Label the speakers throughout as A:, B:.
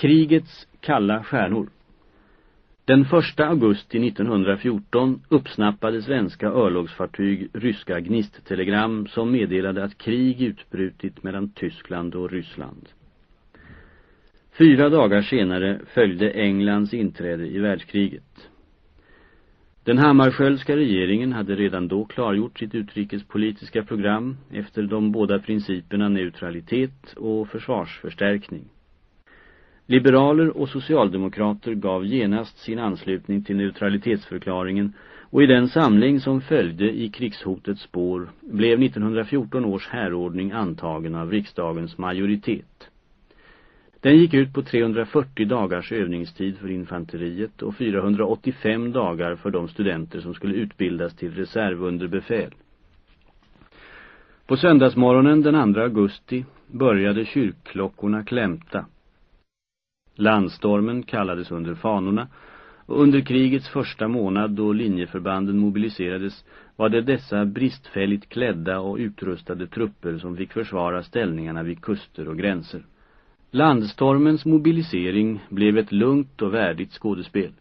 A: Krigets kalla stjärnor Den 1 augusti 1914 uppsnappade svenska örlogsfartyg ryska gnisttelegram som meddelade att krig utbrutit mellan Tyskland och Ryssland. Fyra dagar senare följde Englands inträde i världskriget. Den Hammarskjöldska regeringen hade redan då klargjort sitt utrikespolitiska program efter de båda principerna neutralitet och försvarsförstärkning. Liberaler och socialdemokrater gav genast sin anslutning till neutralitetsförklaringen och i den samling som följde i krigshotets spår blev 1914 års härordning antagen av riksdagens majoritet. Den gick ut på 340 dagars övningstid för infanteriet och 485 dagar för de studenter som skulle utbildas till reservunderbefäl. På söndagsmorgonen den 2 augusti började kyrkklockorna klämta. Landstormen kallades under fanorna och under krigets första månad då linjeförbanden mobiliserades var det dessa bristfälligt klädda och utrustade trupper som fick försvara ställningarna vid kuster och gränser. Landstormens mobilisering blev ett lugnt och värdigt skådespel.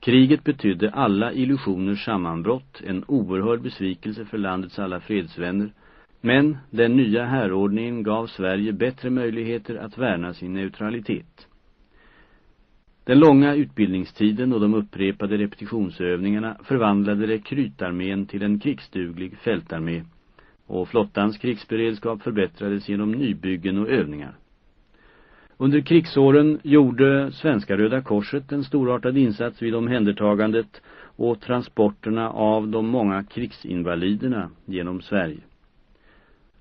A: Kriget betydde alla illusioners sammanbrott, en oerhörd besvikelse för landets alla fredsvänner, men den nya härordningen gav Sverige bättre möjligheter att värna sin neutralitet. Den långa utbildningstiden och de upprepade repetitionsövningarna förvandlade rekrytarmén till en krigsduglig fältarmé och flottans krigsberedskap förbättrades genom nybyggen och övningar. Under krigsåren gjorde Svenska Röda Korset en storartad insats vid omhändertagandet och transporterna av de många krigsinvaliderna genom Sverige.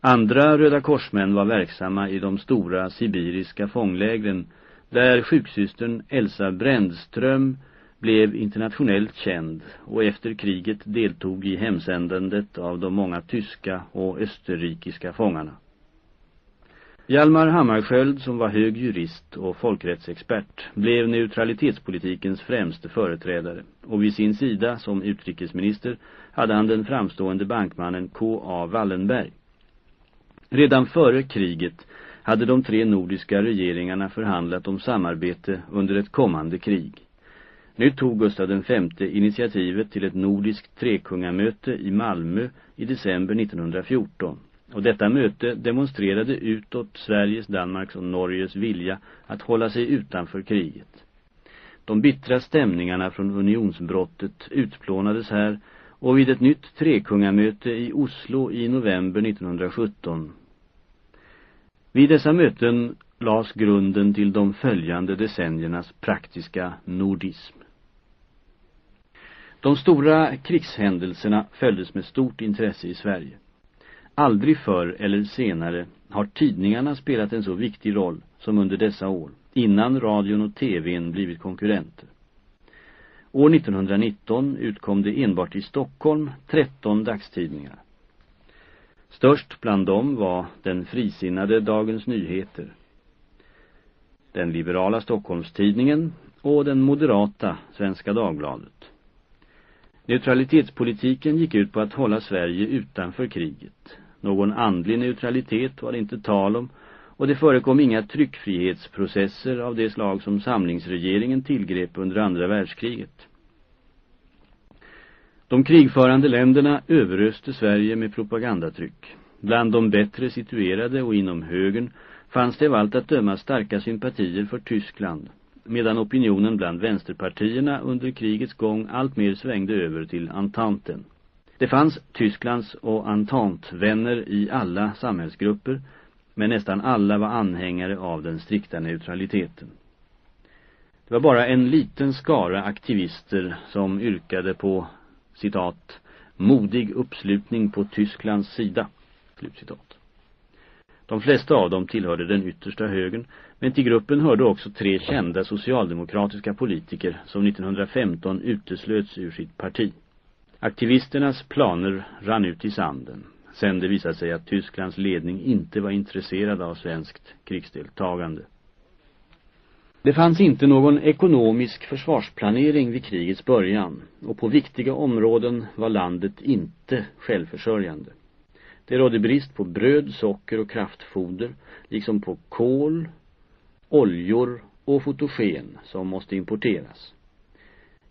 A: Andra Röda Korsmän var verksamma i de stora sibiriska fånglägren där sjuksystern Elsa Brändström blev internationellt känd och efter kriget deltog i hemsändandet av de många tyska och österrikiska fångarna. Hjalmar Hammarskjöld, som var hög jurist och folkrättsexpert, blev neutralitetspolitikens främste företrädare och vid sin sida som utrikesminister hade han den framstående bankmannen K.A. Wallenberg. Redan före kriget hade de tre nordiska regeringarna förhandlat om samarbete under ett kommande krig. Nu tog Gustav V initiativet till ett nordiskt trekungamöte i Malmö i december 1914 och detta möte demonstrerade utåt Sveriges, Danmarks och Norges vilja att hålla sig utanför kriget. De bittra stämningarna från unionsbrottet utplånades här och vid ett nytt trekungamöte i Oslo i november 1917. Vid dessa möten lades grunden till de följande decenniernas praktiska nordism. De stora krigshändelserna följdes med stort intresse i Sverige. Aldrig förr eller senare har tidningarna spelat en så viktig roll som under dessa år, innan radion och tvn blivit konkurrenter. År 1919 utkom det enbart i Stockholm 13 dagstidningar. Störst bland dem var den frisinnade Dagens Nyheter, den liberala Stockholmstidningen och den moderata Svenska Dagbladet. Neutralitetspolitiken gick ut på att hålla Sverige utanför kriget. Någon andlig neutralitet var det inte tal om och det förekom inga tryckfrihetsprocesser av det slag som samlingsregeringen tillgrep under andra världskriget. De krigförande länderna överöste Sverige med propagandatryck. Bland de bättre situerade och inom högern fanns det av allt att döma starka sympatier för Tyskland, medan opinionen bland vänsterpartierna under krigets gång allt mer svängde över till Antanten. Det fanns Tysklands och Entente-vänner i alla samhällsgrupper, men nästan alla var anhängare av den strikta neutraliteten. Det var bara en liten skara aktivister som yrkade på, citat, modig uppslutning på Tysklands sida, slutcitat. De flesta av dem tillhörde den yttersta högern, men till gruppen hörde också tre kända socialdemokratiska politiker som 1915 uteslöts ur sitt parti. Aktivisternas planer rann ut i sanden. Sen det visade sig att Tysklands ledning inte var intresserad av svenskt krigsdeltagande. Det fanns inte någon ekonomisk försvarsplanering vid krigets början och på viktiga områden var landet inte självförsörjande. Det rådde brist på bröd, socker och kraftfoder, liksom på kol, oljor och fotogen som måste importeras.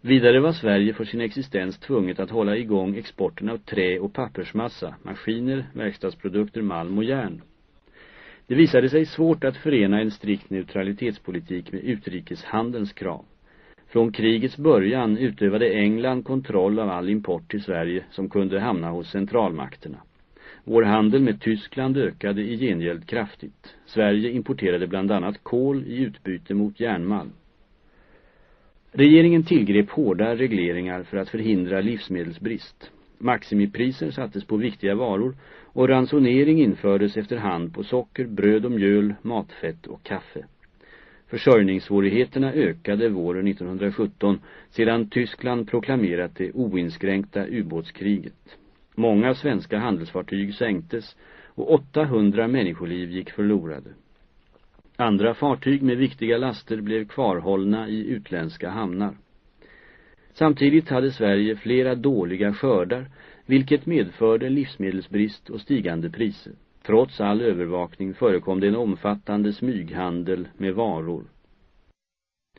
A: Vidare var Sverige för sin existens tvunget att hålla igång exporten av trä- och pappersmassa, maskiner, verkstadsprodukter, malm och järn. Det visade sig svårt att förena en strikt neutralitetspolitik med utrikeshandelns krav. Från krigets början utövade England kontroll av all import till Sverige som kunde hamna hos centralmakterna. Vår handel med Tyskland ökade i gengäld kraftigt. Sverige importerade bland annat kol i utbyte mot järnmalm. Regeringen tillgrep hårda regleringar för att förhindra livsmedelsbrist. Maximipriser sattes på viktiga varor och ransonering infördes efterhand på socker, bröd och mjöl, matfett och kaffe. Försörjningssvårigheterna ökade våren 1917 sedan Tyskland proklamerat det oinskränkta ubåtskriget. Många svenska handelsfartyg sänktes och 800 människoliv gick förlorade. Andra fartyg med viktiga laster blev kvarhållna i utländska hamnar. Samtidigt hade Sverige flera dåliga skördar, vilket medförde livsmedelsbrist och stigande priser. Trots all övervakning förekom det en omfattande smyghandel med varor.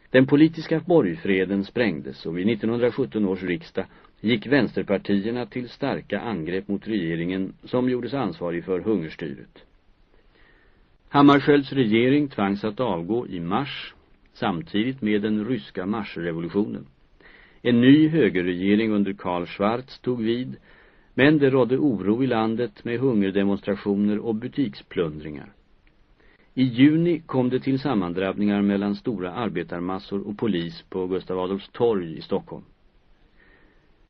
A: Den politiska borgfreden sprängdes och vid 1917 års riksdag gick vänsterpartierna till starka angrepp mot regeringen som gjordes ansvarig för hungerstyret. Hammarskjölds regering tvangs att avgå i mars samtidigt med den ryska marsrevolutionen. En ny högerregering under Karl Schwarz tog vid men det rådde oro i landet med hungerdemonstrationer och butiksplundringar. I juni kom det till sammandrabbningar mellan stora arbetarmassor och polis på Gustav Adolfs torg i Stockholm.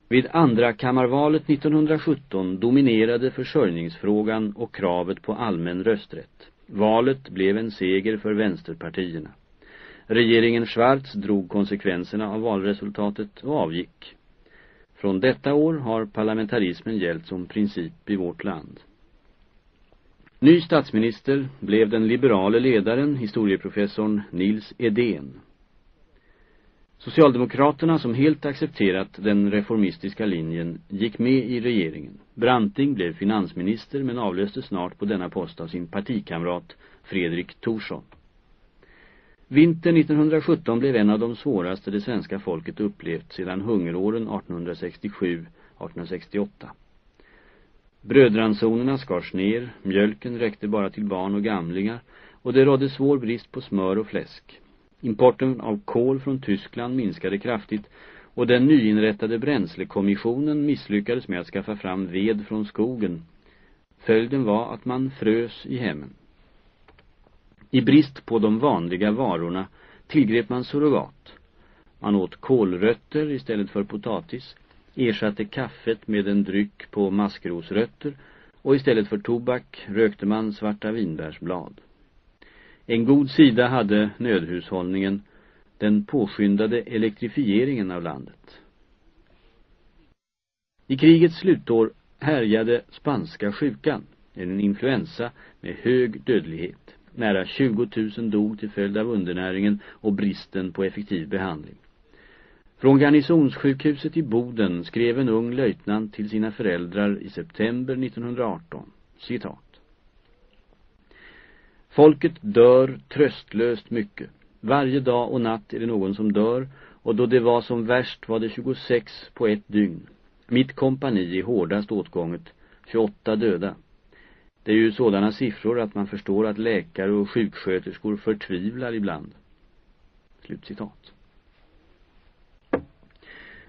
A: Vid andra kammarvalet 1917 dominerade försörjningsfrågan och kravet på allmän rösträtt. Valet blev en seger för vänsterpartierna. Regeringen Schwarz drog konsekvenserna av valresultatet och avgick. Från detta år har parlamentarismen gällt som princip i vårt land. Ny statsminister blev den liberale ledaren, historieprofessorn Nils Edén. Socialdemokraterna som helt accepterat den reformistiska linjen gick med i regeringen. Branting blev finansminister men avlöste snart på denna post av sin partikamrat Fredrik Thorsson. Vintern 1917 blev en av de svåraste det svenska folket upplevt sedan hungeråren 1867-1868. Brödransonerna skars ner, mjölken räckte bara till barn och gamlingar och det rådde svår brist på smör och fläsk. Importen av kol från Tyskland minskade kraftigt och den nyinrättade bränslekommissionen misslyckades med att skaffa fram ved från skogen. Följden var att man frös i hemmen. I brist på de vanliga varorna tillgrep man surrogat. Man åt kolrötter istället för potatis, ersatte kaffet med en dryck på maskrosrötter och istället för tobak rökte man svarta vinbärsblad. En god sida hade nödhushållningen, den påskyndade elektrifieringen av landet. I krigets slutår härjade spanska sjukan, en influensa med hög dödlighet. Nära 20 000 dog till följd av undernäringen och bristen på effektiv behandling. Från garnisonssjukhuset i Boden skrev en ung löjtnant till sina föräldrar i september 1918. Citat. Folket dör tröstlöst mycket. Varje dag och natt är det någon som dör och då det var som värst var det 26 på ett dygn. Mitt kompani är hårdast åtgånget, 28 döda. Det är ju sådana siffror att man förstår att läkare och sjuksköterskor förtvivlar ibland. Slutcitat.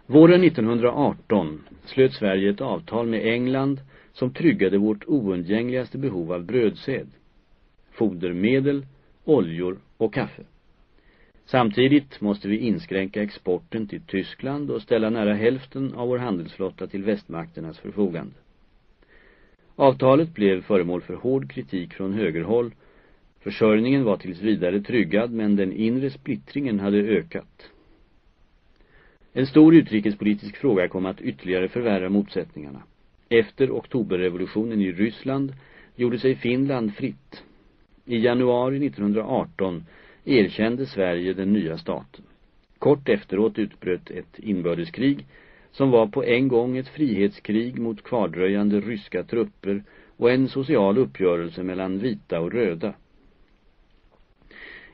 A: Våren 1918 slöt Sverige ett avtal med England som tryggade vårt oundgängligaste behov av brödsäd, fodermedel, oljor och kaffe. Samtidigt måste vi inskränka exporten till Tyskland och ställa nära hälften av vår handelsflotta till västmakternas förfogande. Avtalet blev föremål för hård kritik från högerhåll. Försörjningen var tills vidare tryggad men den inre splittringen hade ökat. En stor utrikespolitisk fråga kom att ytterligare förvärra motsättningarna. Efter oktoberrevolutionen i Ryssland gjorde sig Finland fritt. I januari 1918 erkände Sverige den nya staten. Kort efteråt utbröt ett inbördeskrig som var på en gång ett frihetskrig mot kvardröjande ryska trupper och en social uppgörelse mellan vita och röda.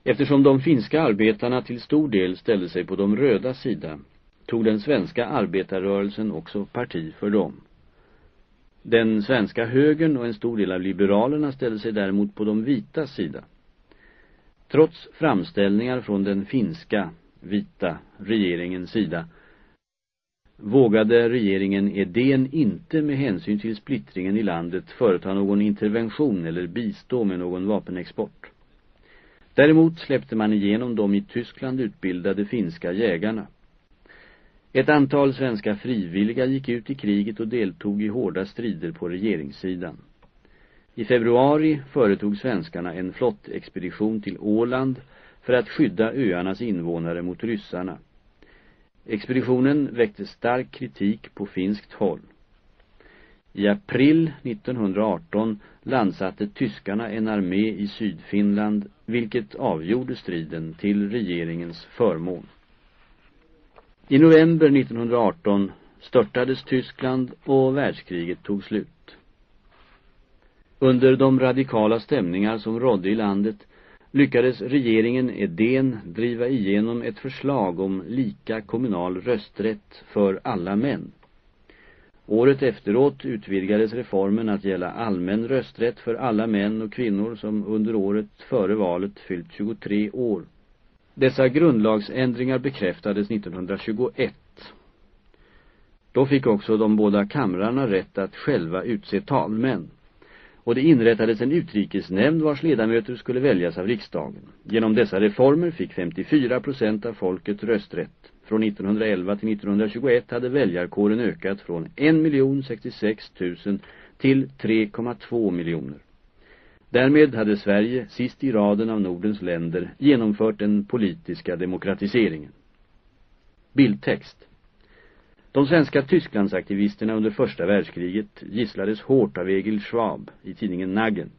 A: Eftersom de finska arbetarna till stor del ställde sig på de röda sida tog den svenska arbetarrörelsen också parti för dem. Den svenska högern och en stor del av liberalerna ställde sig däremot på de vita sida. Trots framställningar från den finska, vita regeringens sida vågade regeringen Edén inte med hänsyn till splittringen i landet företa någon intervention eller bistå med någon vapenexport. Däremot släppte man igenom de i Tyskland utbildade finska jägarna. Ett antal svenska frivilliga gick ut i kriget och deltog i hårda strider på regeringssidan. I februari företog svenskarna en flottexpedition till Åland för att skydda öarnas invånare mot ryssarna. Expeditionen väckte stark kritik på finskt håll. I april 1918 landsatte tyskarna en armé i Sydfinland vilket avgjorde striden till regeringens förmån. I november 1918 störtades Tyskland och världskriget tog slut. Under de radikala stämningar som rådde i landet lyckades regeringen Edén driva igenom ett förslag om lika kommunal rösträtt för alla män. Året efteråt utvidgades reformen att gälla allmän rösträtt för alla män och kvinnor som under året före valet fyllt 23 år. Dessa grundlagsändringar bekräftades 1921. Då fick också de båda kamrarna rätt att själva utse talmän. Och det inrättades en utrikesnämnd vars ledamöter skulle väljas av riksdagen. Genom dessa reformer fick 54 procent av folket rösträtt. Från 1911 till 1921 hade väljarkåren ökat från 1 066 000 till 3,2 miljoner. Därmed hade Sverige, sist i raden av Nordens länder, genomfört den politiska demokratiseringen. Bildtext de svenska Tysklandsaktivisterna under första världskriget gisslades hårt av Egil Schwab i tidningen Naggen.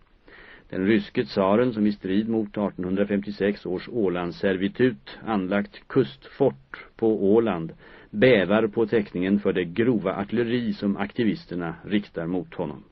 A: Den ryske tsaren som i strid mot 1856 års Ålandsservitut anlagt kustfort på Åland bävar på teckningen för det grova artilleri som aktivisterna riktar mot honom.